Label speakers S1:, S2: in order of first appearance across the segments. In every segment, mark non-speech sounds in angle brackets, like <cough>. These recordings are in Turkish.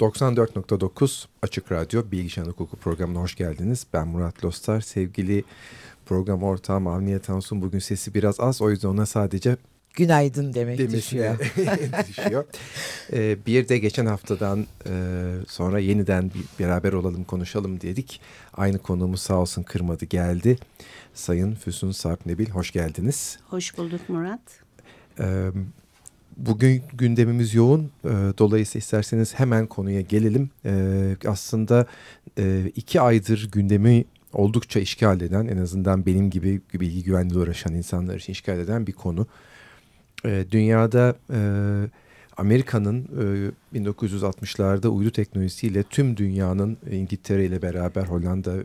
S1: 94.9 Açık Radyo Bilgisayar Hukuku programına hoş geldiniz. Ben Murat Lostar. Sevgili program ortağım Avniye Tansun bugün sesi biraz az. O yüzden ona sadece
S2: günaydın demek düşüyor. <laughs>
S1: düşüyor. Ee, bir de geçen haftadan e, sonra yeniden bir, beraber olalım konuşalım dedik. Aynı konuğumuz sağ olsun kırmadı geldi. Sayın Füsun Sarp Nebil hoş geldiniz.
S3: Hoş bulduk Murat.
S1: Ee, Bugün gündemimiz yoğun. E, dolayısıyla isterseniz hemen konuya gelelim. E, aslında e, iki aydır gündemi oldukça işgal eden, en azından benim gibi bilgi güvenliği uğraşan insanlar için işgal eden bir konu. E, dünyada Amerika'nın e, 1960'larda uydu teknolojisiyle tüm dünyanın İngiltere ile beraber Hollanda e,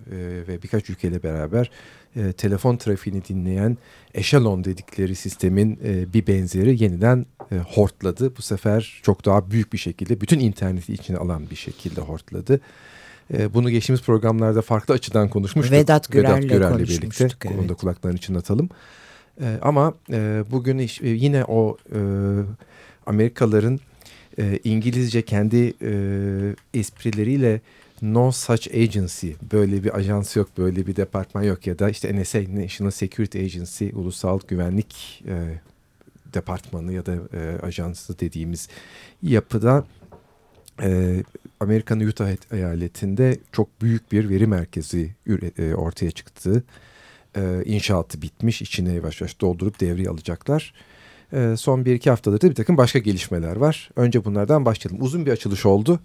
S1: ve birkaç ülkeyle beraber e, telefon trafiğini dinleyen Echelon dedikleri sistemin e, bir benzeri yeniden e, hortladı. Bu sefer çok daha büyük bir şekilde bütün interneti içine alan bir şekilde hortladı. E, bunu geçtiğimiz programlarda farklı açıdan konuşmuştuk.
S2: Vedat Gürer'le, Vedat Gürer'le birlikte. Evet.
S1: Onu da kulaklarını çınlatalım. E, ama e, bugün e, yine o e, Amerikalıların e, İngilizce kendi e, esprileriyle no such agency böyle bir ajans yok böyle bir departman yok ya da işte NSA National Security Agency ulusal güvenlik e, departmanı ya da e, ajansı dediğimiz yapıda e, Amerika'nın Utah eyaletinde çok büyük bir veri merkezi e, ortaya çıktı. E, inşaatı bitmiş içine yavaş yavaş doldurup devreye alacaklar. Son bir iki haftadır da bir takım başka gelişmeler var. Önce bunlardan başlayalım. Uzun bir açılış oldu.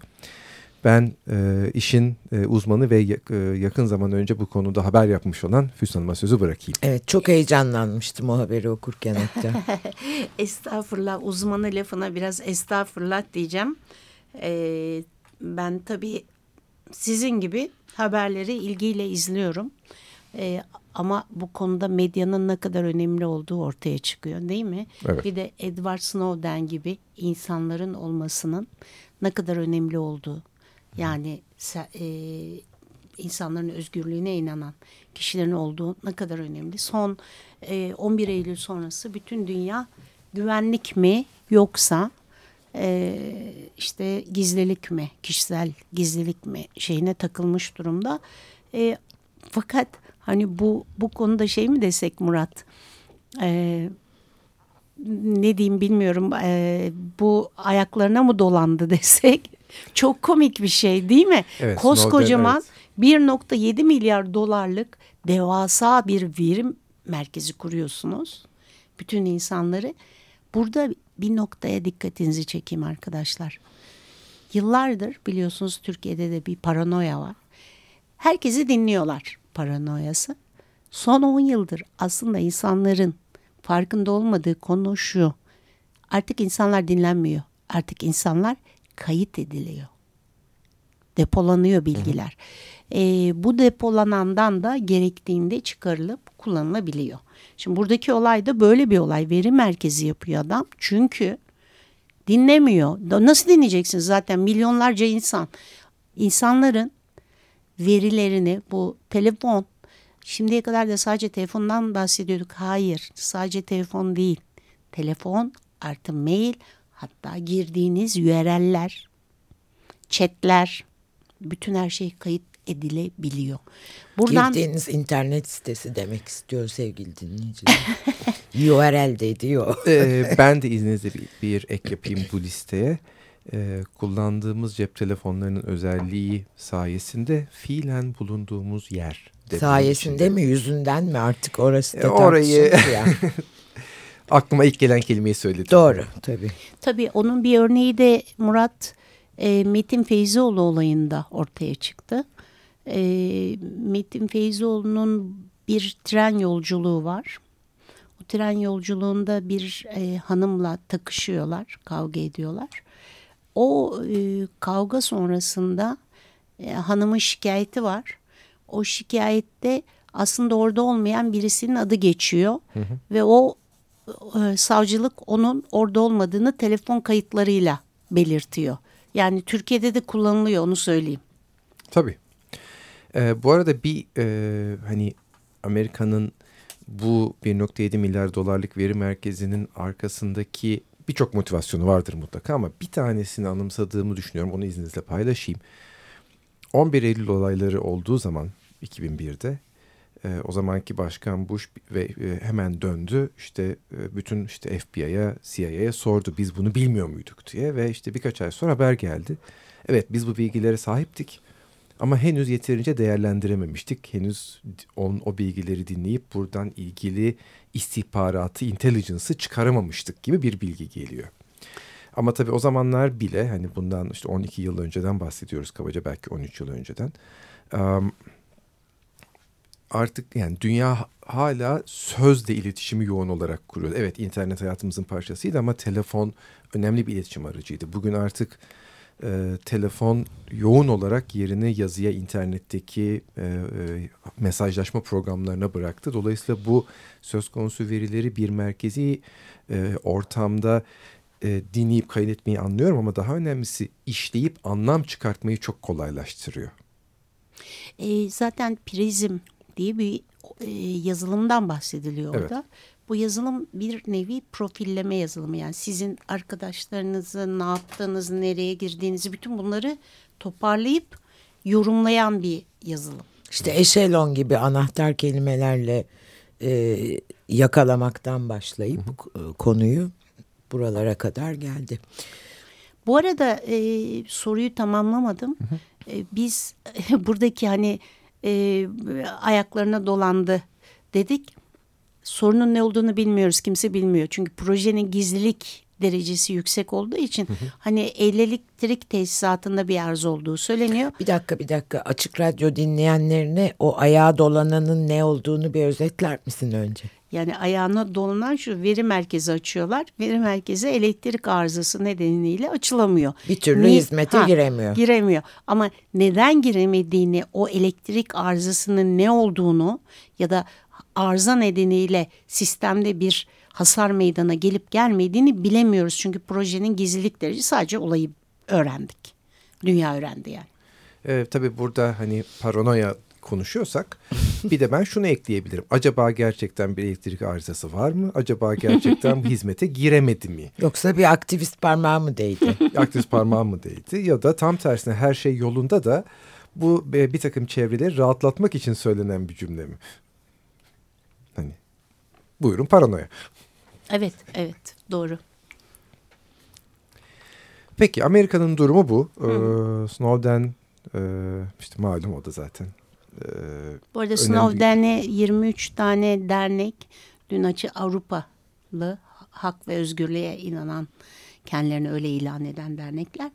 S1: Ben e, işin e, uzmanı ve e, yakın zaman önce bu konuda haber yapmış olan Füsun Hanım'a sözü bırakayım.
S2: Evet çok heyecanlanmıştım o haberi okurken hatta. <laughs>
S3: estağfurullah uzmanı lafına biraz estağfurullah diyeceğim. Ee, ben tabii sizin gibi haberleri ilgiyle izliyorum. Ee, ama bu konuda medyanın ne kadar önemli olduğu ortaya çıkıyor değil mi? Evet. Bir de Edward Snowden gibi insanların olmasının ne kadar önemli olduğu. Yani e, insanların özgürlüğüne inanan kişilerin olduğu ne kadar önemli. Son e, 11 Eylül sonrası bütün dünya güvenlik mi yoksa e, işte gizlilik mi, kişisel gizlilik mi şeyine takılmış durumda. E, fakat hani bu bu konuda şey mi desek Murat? E, ne diyeyim bilmiyorum. E, bu ayaklarına mı dolandı <laughs> desek? Çok komik bir şey değil mi? Evet, Koskocaman evet. 1.7 milyar dolarlık devasa bir verim merkezi kuruyorsunuz. Bütün insanları. Burada bir noktaya dikkatinizi çekeyim arkadaşlar. Yıllardır biliyorsunuz Türkiye'de de bir paranoya var. Herkesi dinliyorlar paranoyası. Son 10 yıldır aslında insanların farkında olmadığı konu şu. Artık insanlar dinlenmiyor. Artık insanlar kayıt ediliyor. Depolanıyor bilgiler. E, bu depolanandan da gerektiğinde çıkarılıp kullanılabiliyor. Şimdi buradaki olay da böyle bir olay. Veri merkezi yapıyor adam. Çünkü dinlemiyor. Nasıl dinleyeceksiniz zaten milyonlarca insan. İnsanların verilerini bu telefon şimdiye kadar da sadece telefondan bahsediyorduk. Hayır sadece telefon değil. Telefon artı mail Hatta girdiğiniz URL'ler, chatler, bütün her şey kayıt edilebiliyor.
S2: Buradan Girdiğiniz internet sitesi demek istiyor sevgili dinleyiciler. <laughs> URL de diyor.
S1: ee, ben de izninizle bir, bir ek yapayım bu listeye. Ee, kullandığımız cep telefonlarının özelliği sayesinde fiilen bulunduğumuz yer.
S2: Sayesinde mi yüzünden mi artık orası da
S1: ee, Orayı <laughs> aklıma ilk gelen kelimeyi söyledim.
S2: Doğru tabii.
S3: Tabii onun bir örneği de Murat e, Metin Feyzioğlu olayında ortaya çıktı. E, Metin Feyzioğlu'nun bir tren yolculuğu var. O tren yolculuğunda bir e, hanımla takışıyorlar, kavga ediyorlar. O e, kavga sonrasında e, hanımın şikayeti var. O şikayette aslında orada olmayan birisinin adı geçiyor hı hı. ve o e, savcılık onun orada olmadığını telefon kayıtlarıyla belirtiyor. Yani Türkiye'de de kullanılıyor onu söyleyeyim.
S1: Tabii. Ee, bu arada bir e, hani Amerika'nın bu 1.7 milyar dolarlık veri merkezinin arkasındaki birçok motivasyonu vardır mutlaka ama bir tanesini anımsadığımı düşünüyorum. Onu izninizle paylaşayım. 11 Eylül olayları olduğu zaman 2001'de e, o zamanki başkan Bush ve e, hemen döndü işte e, bütün işte FBI'ya CIA'ya sordu biz bunu bilmiyor muyduk diye ve işte birkaç ay sonra haber geldi. Evet biz bu bilgilere sahiptik ama henüz yeterince değerlendirememiştik. Henüz on, o bilgileri dinleyip buradan ilgili istihbaratı, intelligence'ı çıkaramamıştık gibi bir bilgi geliyor. Ama tabii o zamanlar bile hani bundan işte 12 yıl önceden bahsediyoruz kabaca belki 13 yıl önceden. Um, artık yani dünya hala sözle iletişimi yoğun olarak kuruyor. Evet internet hayatımızın parçasıydı ama telefon önemli bir iletişim aracıydı. Bugün artık e, telefon yoğun olarak yerini yazıya, internetteki e, e, mesajlaşma programlarına bıraktı. Dolayısıyla bu söz konusu verileri bir merkezi e, ortamda e, dinleyip kaydetmeyi anlıyorum ama daha önemlisi işleyip anlam çıkartmayı çok kolaylaştırıyor.
S3: E, zaten prizm diye bir e, yazılımdan bahsediliyor orada. Bu yazılım bir nevi profilleme yazılımı yani sizin arkadaşlarınızı ne yaptığınızı, nereye girdiğinizi bütün bunları toparlayıp yorumlayan bir yazılım.
S2: İşte eşelon gibi anahtar kelimelerle e, yakalamaktan başlayıp hı hı. konuyu buralara kadar geldi.
S3: Bu arada e, soruyu tamamlamadım. Hı hı. E, biz <laughs> buradaki hani e, ayaklarına dolandı dedik. Sorunun ne olduğunu bilmiyoruz. Kimse bilmiyor. Çünkü projenin gizlilik derecesi yüksek olduğu için hı hı. hani elektrik tesisatında bir arz olduğu söyleniyor.
S2: Bir dakika bir dakika açık radyo dinleyenlerine o ayağa dolananın ne olduğunu bir özetler misin önce?
S3: Yani ayağına dolanan şu veri merkezi açıyorlar. Veri merkezi elektrik arızası nedeniyle açılamıyor.
S2: Bir türlü ne, hizmete ha, giremiyor.
S3: Giremiyor ama neden giremediğini o elektrik arızasının ne olduğunu ya da arıza nedeniyle sistemde bir hasar meydana gelip gelmediğini bilemiyoruz. Çünkü projenin gizlilik derecesi sadece olayı öğrendik. Dünya öğrendi yani.
S1: Ee, tabii burada hani paranoya konuşuyorsak bir de ben şunu ekleyebilirim. Acaba gerçekten bir elektrik arızası var mı? Acaba gerçekten <laughs> hizmete giremedi mi?
S2: Yoksa bir aktivist parmağı mı değdi? <laughs>
S1: aktivist parmağı mı değdi? Ya da tam tersine her şey yolunda da bu bir takım çevreleri rahatlatmak için söylenen bir cümle mi? Hani buyurun paranoya.
S3: Evet, evet doğru.
S1: Peki Amerika'nın durumu bu. Ee, Snowden e, işte malum o da zaten.
S3: E, bu arada Snowden'e 23 tane dernek dün açı Avrupalı hak ve özgürlüğe inanan kendilerini öyle ilan eden dernekler.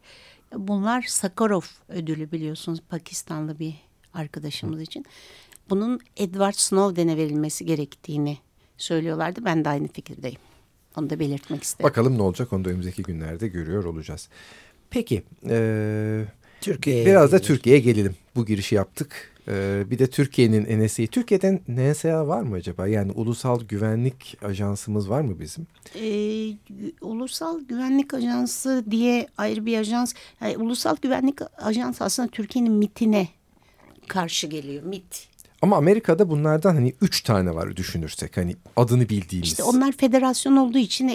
S3: Bunlar Sakharov ödülü biliyorsunuz Pakistanlı bir arkadaşımız için. Bunun Edward Snowden'e verilmesi gerektiğini söylüyorlardı. Ben de aynı fikirdeyim. Onu da belirtmek istedim.
S1: Bakalım ne olacak onu da önümüzdeki günlerde görüyor olacağız. Peki e, Türkiye biraz da Türkiye'ye gelelim. Bu girişi yaptık. E, bir de Türkiye'nin NSA'yı. Türkiye'den NSA var mı acaba? Yani ulusal güvenlik ajansımız var mı bizim?
S3: E, ulusal güvenlik ajansı diye ayrı bir ajans. Yani ulusal güvenlik ajansı aslında Türkiye'nin MIT'ine karşı geliyor. MIT
S1: ama Amerika'da bunlardan hani üç tane var düşünürsek hani adını bildiğimiz.
S3: İşte onlar federasyon olduğu için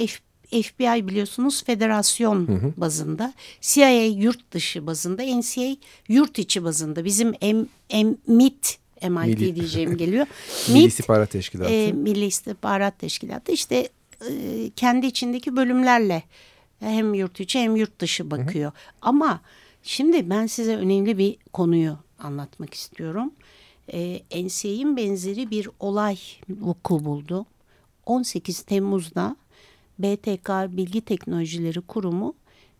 S3: FBI biliyorsunuz federasyon hı hı. bazında, CIA yurt dışı bazında, NCA yurt içi bazında. Bizim M, M, MIT, MIT Milli, diyeceğim geliyor. <laughs>
S1: Milli İstihbarat Teşkilatı. E,
S3: Milli İstihbarat Teşkilatı işte e, kendi içindeki bölümlerle hem yurt içi hem yurt dışı bakıyor. Hı hı. Ama şimdi ben size önemli bir konuyu anlatmak istiyorum e, NCA'in benzeri bir olay vuku buldu. 18 Temmuz'da BTK Bilgi Teknolojileri Kurumu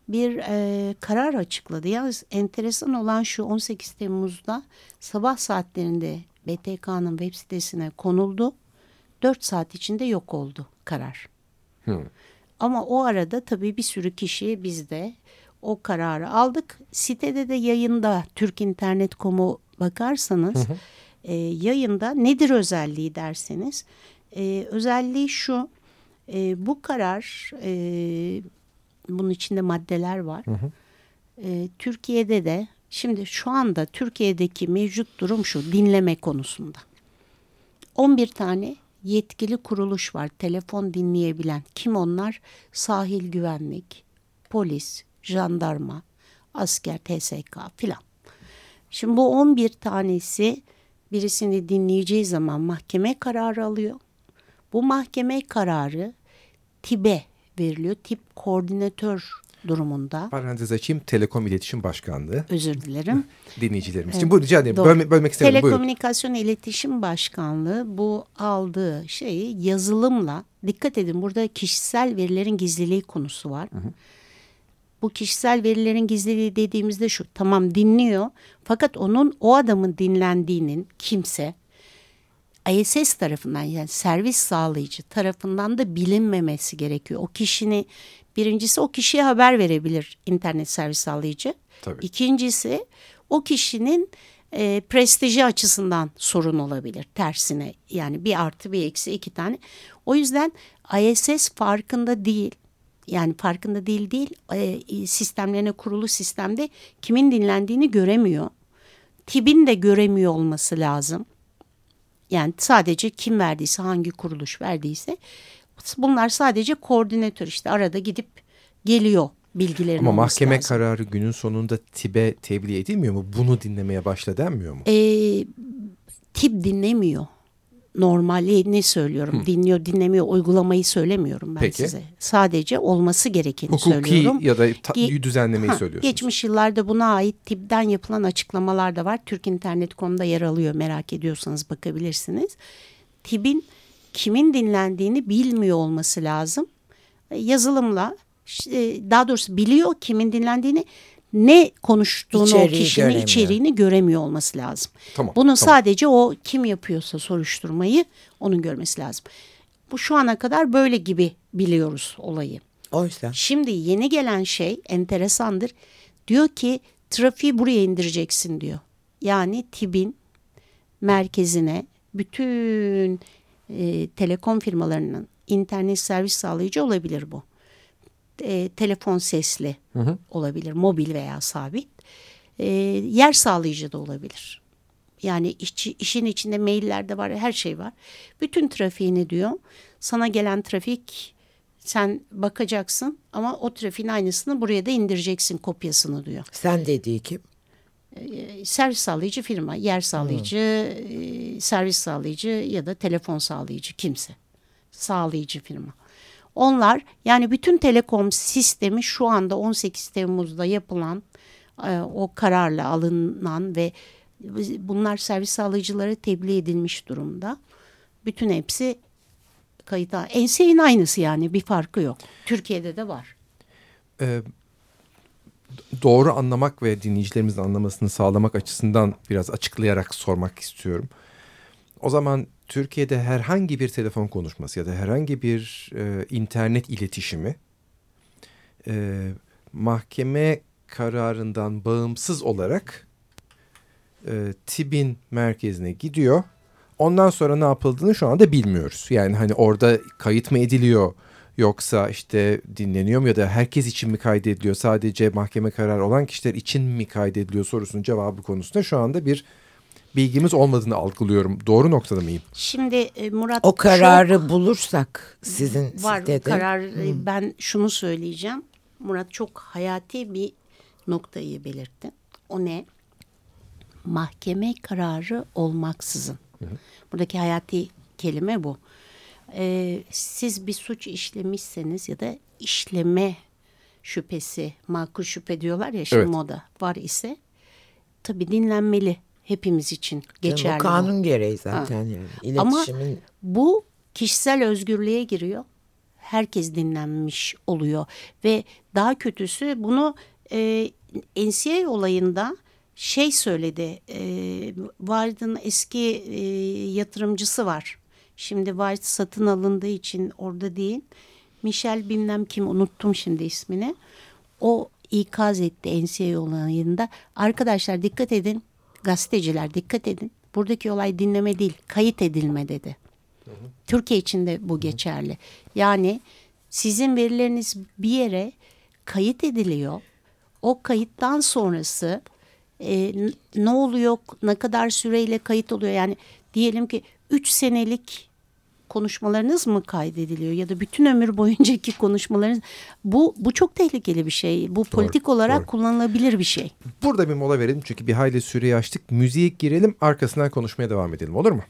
S3: bir e, karar açıkladı. Yalnız enteresan olan şu 18 Temmuz'da sabah saatlerinde BTK'nın web sitesine konuldu. 4 saat içinde yok oldu karar. Hmm. Ama o arada tabii bir sürü kişi bizde o kararı aldık. Sitede de yayında Türk İnternet.com'u bakarsanız hı hı e, yayında nedir özelliği derseniz e, özelliği şu e, bu karar e, bunun içinde maddeler var. Hı hı. E, Türkiye'de de şimdi şu anda Türkiye'deki mevcut durum şu dinleme konusunda. 11 tane yetkili kuruluş var. Telefon dinleyebilen. Kim onlar? Sahil güvenlik, polis, jandarma, asker, TSK filan. Şimdi bu 11 tanesi birisini dinleyeceği zaman mahkeme kararı alıyor. Bu mahkeme kararı TİB'e veriliyor. Tip koordinatör durumunda.
S1: Parantez açayım. Telekom İletişim Başkanlığı.
S3: Özür dilerim. <laughs>
S1: Dinleyicilerimiz için. Bu rica ederim.
S3: Doğru.
S1: Bölme, bölmek. Buyurun.
S3: Telekomünikasyon İletişim Başkanlığı bu aldığı şeyi yazılımla dikkat edin burada kişisel verilerin gizliliği konusu var. Bu kişisel verilerin gizliliği dediğimizde şu tamam dinliyor fakat onun o adamın dinlendiğinin kimse ISS tarafından yani servis sağlayıcı tarafından da bilinmemesi gerekiyor. O kişinin birincisi o kişiye haber verebilir internet servis sağlayıcı.
S1: Tabii.
S3: İkincisi o kişinin e, prestiji açısından sorun olabilir tersine. Yani bir artı bir eksi iki tane. O yüzden ISS farkında değil. Yani farkında değil değil e, sistemlerine kurulu sistemde kimin dinlendiğini göremiyor. TİB'in de göremiyor olması lazım. Yani sadece kim verdiyse hangi kuruluş verdiyse bunlar sadece koordinatör işte arada gidip geliyor bilgilerin
S1: Ama mahkeme
S3: lazım.
S1: kararı günün sonunda TİB'e tebliğ edilmiyor mu? Bunu dinlemeye başla denmiyor mu?
S3: e, tip dinlemiyor. Normali ne söylüyorum? Dinliyor, dinlemiyor. Uygulamayı söylemiyorum ben
S1: Peki.
S3: size. Sadece olması gerekeni
S1: Hukuki
S3: söylüyorum.
S1: ya da ta- düzenlemeyi
S3: Ha,
S1: söylüyorsunuz.
S3: Geçmiş yıllarda buna ait tipten yapılan açıklamalar da var. Türk İnternet.com'da yer alıyor. Merak ediyorsanız bakabilirsiniz. TİB'in kimin dinlendiğini bilmiyor olması lazım. E, Yazılımla e, daha doğrusu biliyor kimin dinlendiğini ne konuştuğunu o
S2: İçeriği
S3: kişinin
S2: göremiyor.
S3: içeriğini göremiyor olması lazım.
S1: Tamam,
S3: Bunu
S1: tamam.
S3: sadece o kim yapıyorsa soruşturmayı onun görmesi lazım. Bu şu ana kadar böyle gibi biliyoruz olayı.
S2: Oysa
S3: Şimdi yeni gelen şey enteresandır. Diyor ki trafiği buraya indireceksin diyor. Yani TİB'in merkezine bütün e, telekom firmalarının internet servis sağlayıcı olabilir bu. E, telefon sesli olabilir, mobil veya sabit. E, yer sağlayıcı da olabilir. Yani işçi, işin içinde mailler de var, her şey var. Bütün trafiğini diyor. Sana gelen trafik sen bakacaksın ama o trafiğin aynısını buraya da indireceksin kopyasını diyor.
S2: sen dediği kim?
S3: E, servis sağlayıcı firma, yer sağlayıcı, e, servis sağlayıcı ya da telefon sağlayıcı kimse. Sağlayıcı firma. Onlar yani bütün telekom sistemi şu anda 18 Temmuz'da yapılan e, o kararla alınan ve bunlar servis sağlayıcılara tebliğ edilmiş durumda. Bütün hepsi kayıta. Enseyin aynısı yani bir farkı yok. Türkiye'de de var.
S1: Ee, doğru anlamak ve dinleyicilerimizin anlamasını sağlamak açısından biraz açıklayarak sormak istiyorum. O zaman Türkiye'de herhangi bir telefon konuşması ya da herhangi bir e, internet iletişimi e, mahkeme kararından bağımsız olarak e, TİB'in merkezine gidiyor. Ondan sonra ne yapıldığını şu anda bilmiyoruz. Yani hani orada kayıt mı ediliyor yoksa işte dinleniyor mu ya da herkes için mi kaydediliyor sadece mahkeme kararı olan kişiler için mi kaydediliyor sorusunun cevabı konusunda şu anda bir bilgimiz olmadığını algılıyorum. Doğru noktada mıyım?
S3: Şimdi e, Murat
S2: O
S3: çok-
S2: kararı bulursak sizin
S3: var
S2: sitede.
S3: karar. e, Ben şunu söyleyeceğim. Murat çok hayati bir noktayı belirtti. O ne? Mahkeme kararı olmaksızın. Buradaki hayati kelime bu. Ee, siz bir suç işlemişseniz ya da işleme şüphesi, makul şüphe diyorlar ya şimdi
S1: Evet.
S3: moda var ise tabii dinlenmeli hepimiz için geçerli. bu.
S2: kanun gereği zaten yani.
S3: Ama
S2: İletişimin
S3: bu kişisel özgürlüğe giriyor. Herkes dinlenmiş oluyor ve daha kötüsü bunu e, NCA olayında şey söyledi. E, Wired'ın eski e, yatırımcısı var. Şimdi Wired satın alındığı için orada değil. Michel bilmem kim unuttum şimdi ismini. O ikaz etti NCA olayında. Arkadaşlar dikkat edin. Gazeteciler dikkat edin. Buradaki olay dinleme değil, kayıt edilme dedi. Türkiye için de bu geçerli. Yani sizin verileriniz bir yere kayıt ediliyor. O kayıttan sonrası e, ne oluyor, ne kadar süreyle kayıt oluyor? Yani diyelim ki 3 senelik konuşmalarınız mı kaydediliyor ya da bütün ömür boyuncaki konuşmalarınız bu bu çok tehlikeli bir şey. Bu politik doğru, olarak doğru. kullanılabilir bir şey.
S1: Burada bir mola verelim çünkü bir hayli süreyi açtık. Müziğe girelim arkasından konuşmaya devam edelim olur mu?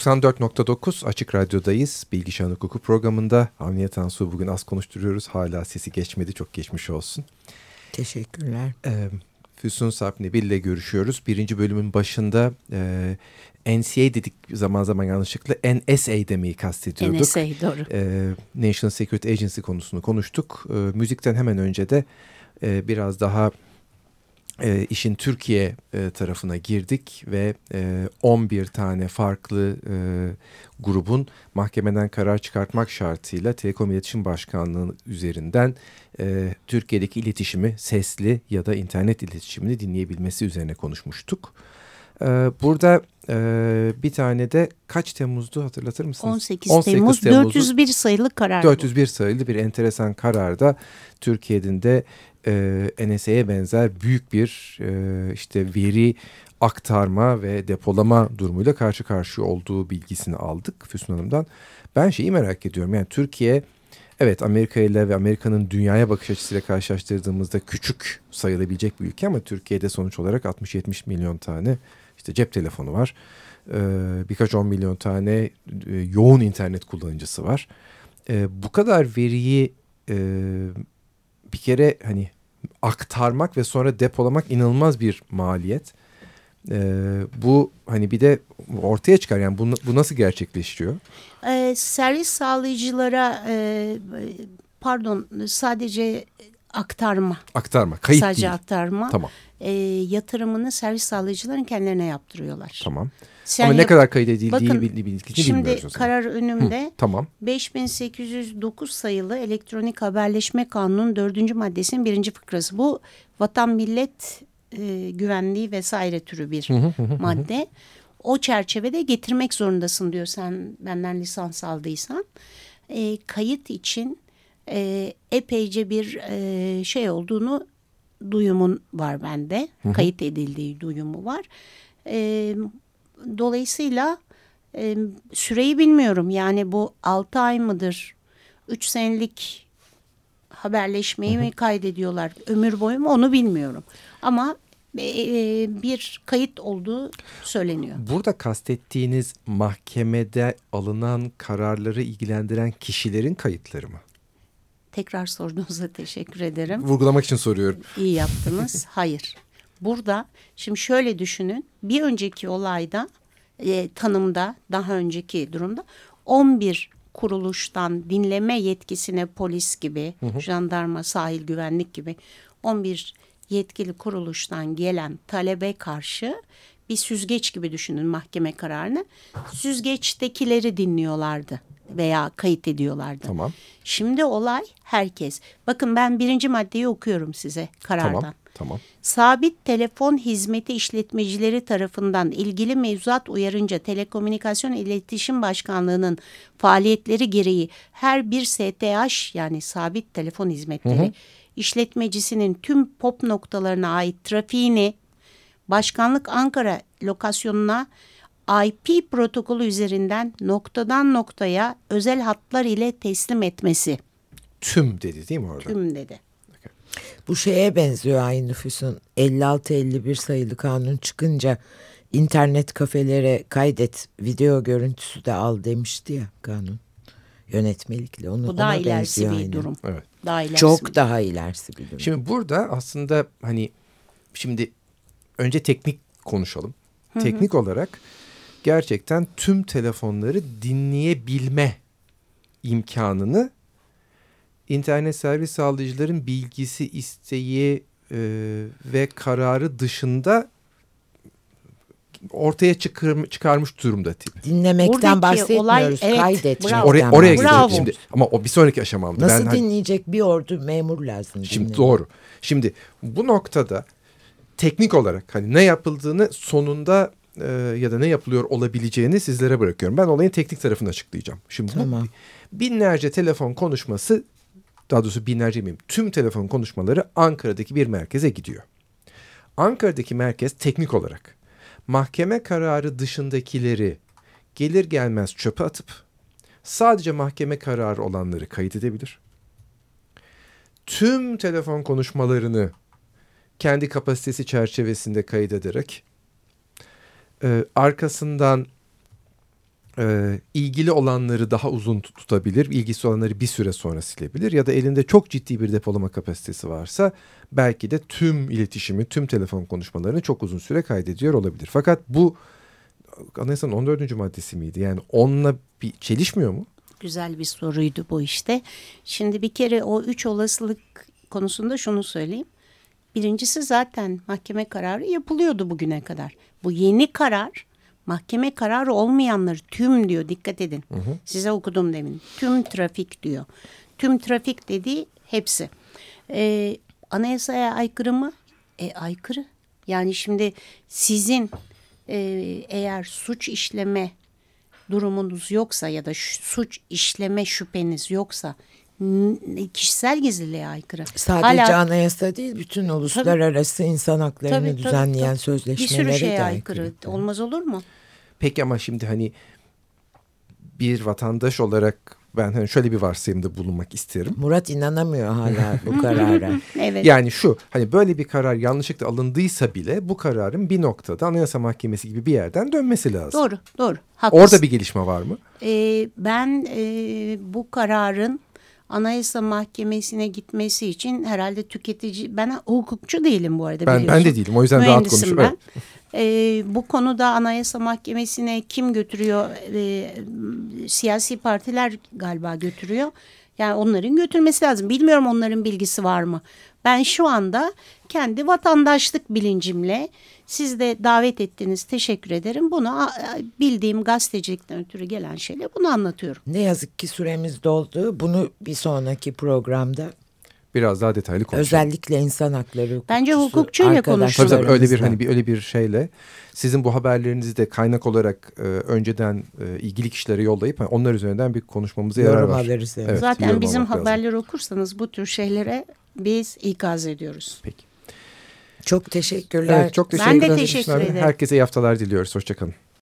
S1: ...94.9 Açık Radyo'dayız. Bilgi Hukuku programında Avniye Tansu bugün az konuşturuyoruz. Hala sesi geçmedi. Çok geçmiş olsun.
S2: Teşekkürler.
S1: Ee, Füsun Sapnebil ile görüşüyoruz. Birinci bölümün başında e, NCA dedik zaman zaman yanlışlıkla NSA demeyi kastediyorduk.
S3: NSA doğru.
S1: E, National Security Agency konusunu konuştuk. E, müzikten hemen önce de e, biraz daha e, işin Türkiye e, tarafına girdik ve e, 11 tane farklı e, grubun mahkemeden karar çıkartmak şartıyla Telekom İletişim Başkanlığı üzerinden e, Türkiye'deki iletişimi sesli ya da internet iletişimini dinleyebilmesi üzerine konuşmuştuk. E, burada e, bir tane de kaç Temmuz'du hatırlatır mısınız?
S3: 18, 18 Temmuz, Temmuz 401 sayılı karar.
S1: 401 sayılı bir enteresan kararda Türkiye'nin de e, NSA'ya benzer büyük bir e, işte veri aktarma ve depolama durumuyla karşı karşıya olduğu bilgisini aldık Füsun Hanım'dan. Ben şeyi merak ediyorum yani Türkiye evet Amerika ile ve Amerika'nın dünyaya bakış açısıyla karşılaştırdığımızda küçük sayılabilecek bir ülke ama Türkiye'de sonuç olarak 60-70 milyon tane işte cep telefonu var. Ee, birkaç on milyon tane e, yoğun internet kullanıcısı var. Ee, bu kadar veriyi e, bir kere hani aktarmak ve sonra depolamak inanılmaz bir maliyet. Ee, bu hani bir de ortaya çıkar yani bu, bu nasıl gerçekleşiyor?
S3: Ee, servis sağlayıcılara e, pardon sadece aktarma.
S1: Aktarma kayıt
S3: sadece
S1: değil.
S3: aktarma.
S1: Tamam.
S3: E, yatırımını servis sağlayıcıların kendilerine yaptırıyorlar.
S1: Tamam. Sen Ama ne kadar kaydedildiği bakın, bildiğini
S3: Şimdi karar önümde.
S1: Hı, tamam.
S3: 5809 sayılı elektronik haberleşme kanunun dördüncü maddesinin birinci fıkrası. Bu vatan millet e, güvenliği vesaire türü bir madde. O çerçevede getirmek zorundasın diyor sen benden lisans aldıysan. E, kayıt için e, epeyce bir e, şey olduğunu duyumun var bende. Kayıt edildiği duyumu var. E, dolayısıyla e, süreyi bilmiyorum. Yani bu 6 ay mıdır? 3 senelik haberleşmeyi mi kaydediyorlar? Ömür boyu mu onu bilmiyorum. Ama bir kayıt olduğu söyleniyor.
S1: Burada kastettiğiniz mahkemede alınan kararları ilgilendiren kişilerin kayıtları mı?
S3: Tekrar sorduğunuza teşekkür ederim.
S1: Vurgulamak için soruyorum.
S3: İyi yaptınız. Hayır. Burada şimdi şöyle düşünün. Bir önceki olayda e, tanımda daha önceki durumda 11 kuruluştan dinleme yetkisine polis gibi, hı hı. jandarma, sahil güvenlik gibi 11 yetkili kuruluştan gelen talebe karşı bir süzgeç gibi düşünün mahkeme kararını. Süzgeçtekileri dinliyorlardı veya kayıt ediyorlardı.
S1: Tamam.
S3: Şimdi olay herkes. Bakın ben birinci maddeyi okuyorum size karardan.
S1: Tamam. Tamam.
S3: Sabit telefon hizmeti işletmecileri tarafından ilgili mevzuat uyarınca Telekomünikasyon İletişim Başkanlığı'nın faaliyetleri gereği her bir STH yani sabit telefon hizmetleri hı hı. işletmecisinin tüm pop noktalarına ait trafiğini Başkanlık Ankara lokasyonuna IP protokolü üzerinden noktadan noktaya özel hatlar ile teslim etmesi.
S1: Tüm dedi değil mi orada?
S3: Tüm dedi.
S2: Bu şeye benziyor aynı nüfusun 56-51 sayılı kanun çıkınca internet kafelere kaydet video görüntüsü de al demişti ya kanun yönetmelikle. Onu,
S3: Bu daha ilerisi bir aynı. durum.
S1: Evet.
S3: Daha ilerisi
S2: Çok bir. daha ilerisi bir durum.
S1: Şimdi burada aslında hani şimdi önce teknik konuşalım. Hı hı. Teknik olarak gerçekten tüm telefonları dinleyebilme imkanını internet servis sağlayıcıların bilgisi, isteği e, ve kararı dışında ortaya çıkar, çıkarmış durumda tip.
S2: Dinlemekten Buradaki bahsetmiyoruz. Olay, evet,
S1: kaydetmekten. Oraya, oraya gideceğiz şimdi. Ama o bir sonraki aşamamdı.
S2: Nasıl ben, dinleyecek bir ordu memur lazım.
S1: Şimdi dinlemek. doğru. Şimdi bu noktada teknik olarak hani ne yapıldığını sonunda e, ya da ne yapılıyor olabileceğini sizlere bırakıyorum. Ben olayın teknik tarafını açıklayacağım. Şimdi tamam. bu binlerce telefon konuşması daha doğrusu binlerce miyim tüm telefon konuşmaları Ankara'daki bir merkeze gidiyor. Ankara'daki merkez teknik olarak mahkeme kararı dışındakileri gelir gelmez çöpe atıp sadece mahkeme kararı olanları kayıt edebilir. Tüm telefon konuşmalarını kendi kapasitesi çerçevesinde kaydederek e, arkasından e, ilgili olanları daha uzun tutabilir, ilgisi olanları bir süre sonra silebilir ya da elinde çok ciddi bir depolama kapasitesi varsa belki de tüm iletişimi, tüm telefon konuşmalarını çok uzun süre kaydediyor olabilir. Fakat bu anayasanın 14. maddesi miydi? Yani onunla bir çelişmiyor mu?
S3: Güzel bir soruydu bu işte. Şimdi bir kere o üç olasılık konusunda şunu söyleyeyim. Birincisi zaten mahkeme kararı yapılıyordu bugüne kadar. Bu yeni karar mahkeme kararı olmayanları tüm diyor dikkat edin. Hı hı. Size okudum demin. Tüm trafik diyor. Tüm trafik dediği hepsi. Ee, anayasaya aykırı mı? E, aykırı. Yani şimdi sizin e, eğer suç işleme durumunuz yoksa ya da suç işleme şüpheniz yoksa kişisel gizliliğe aykırı.
S2: Sadece Hala, anayasa değil bütün uluslararası tabii, insan haklarını tabii, düzenleyen tabii, sözleşmelere
S3: bir sürü şeye aykırı. aykırı. Olmaz olur mu?
S1: Peki ama şimdi hani bir vatandaş olarak ben hani şöyle bir varsayımda bulunmak isterim.
S2: Murat inanamıyor hala bu <laughs> karara.
S3: evet.
S1: Yani şu hani böyle bir karar yanlışlıkla alındıysa bile bu kararın bir noktada Anayasa Mahkemesi gibi bir yerden dönmesi lazım.
S3: Doğru, doğru. Haklısın.
S1: Orada bir gelişme var mı?
S3: Ee, ben e, bu kararın Anayasa Mahkemesi'ne gitmesi için herhalde tüketici ben hukukçu değilim bu arada
S1: ben, Ben de değilim o yüzden rahat konuşuyorum. Ben.
S3: E, bu konuda Anayasa Mahkemesi'ne kim götürüyor? E, siyasi partiler galiba götürüyor. Yani onların götürmesi lazım. Bilmiyorum onların bilgisi var mı? Ben şu anda kendi vatandaşlık bilincimle siz de davet ettiniz. Teşekkür ederim. Bunu bildiğim gazetecilikten ötürü gelen şeyle bunu anlatıyorum.
S2: Ne yazık ki süremiz doldu. Bunu bir sonraki programda
S1: biraz daha detaylı konuşalım.
S2: Özellikle insan hakları hukukçusu
S3: Bence hukukçuyla
S2: arkadaşlarımızla.
S1: Tabii tabii öyle bir hani bir öyle bir şeyle sizin bu haberlerinizi de kaynak olarak e, önceden e, ilgili kişilere yollayıp hani onlar üzerinden bir konuşmamıza yarar var.
S2: alırız. Evet.
S1: Evet,
S3: Zaten bizim
S1: almak lazım.
S3: haberleri okursanız bu tür şeylere biz ikaz ediyoruz.
S1: Peki.
S2: Çok teşekkürler.
S1: Evet, çok
S3: Ben de teşekkür ederim.
S1: Herkese iyi haftalar diliyoruz. Hoşçakalın.